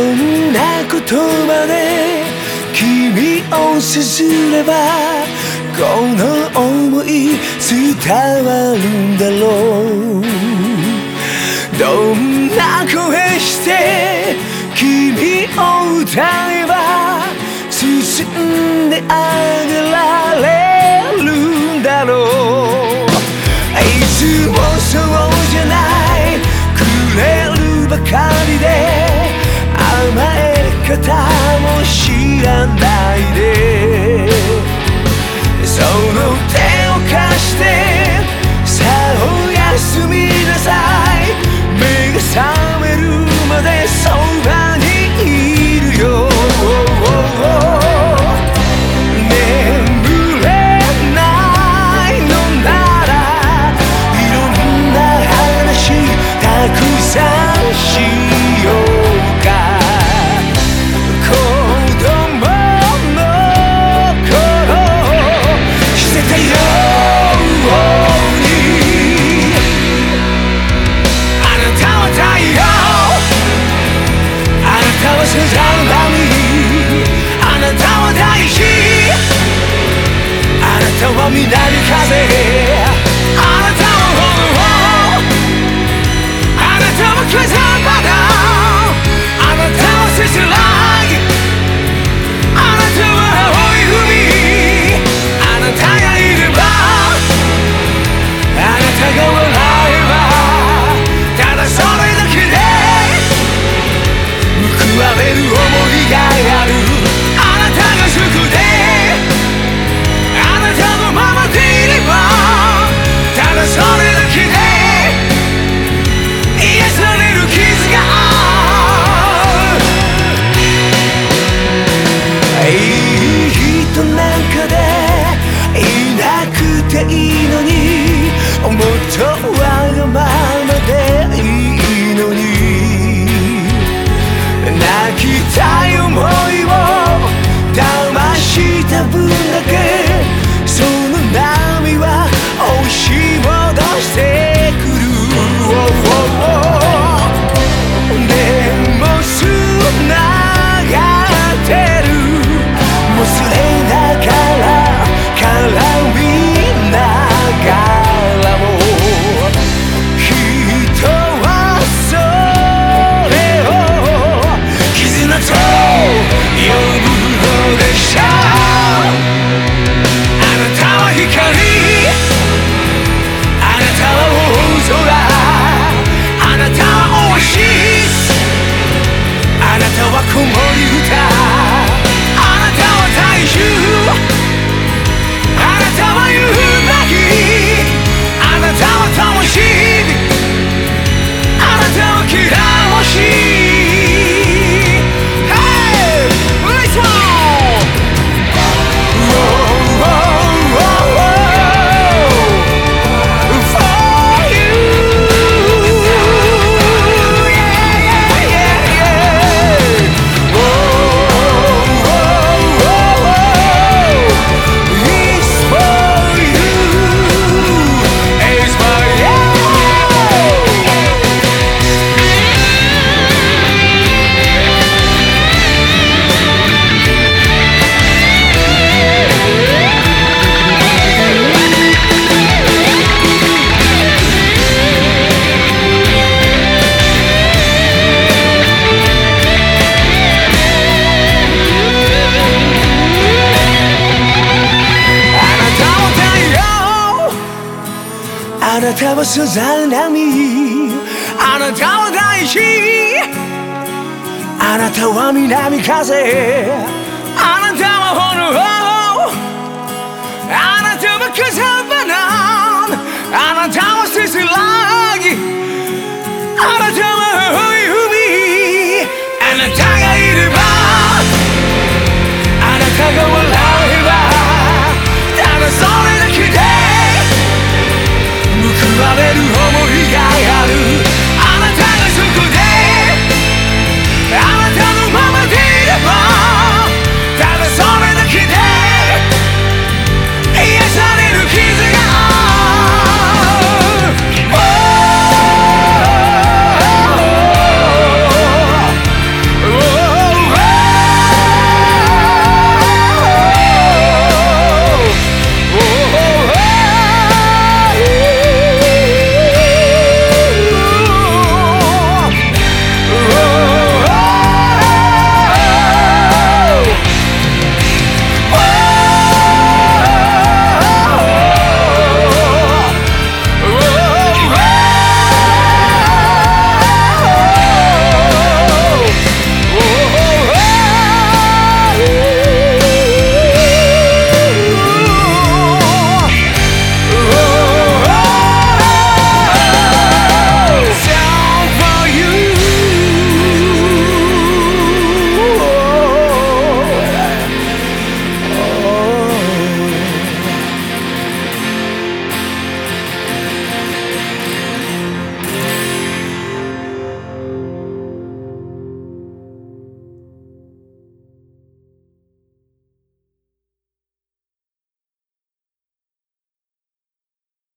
んなことまで君を信じればこの想い伝わるんだろう。どんな声して君を歌えば包んであげあなたも炎あなたも風したなたはスザナミあなたは大地あなたは南風。あなたは炎。あなたは風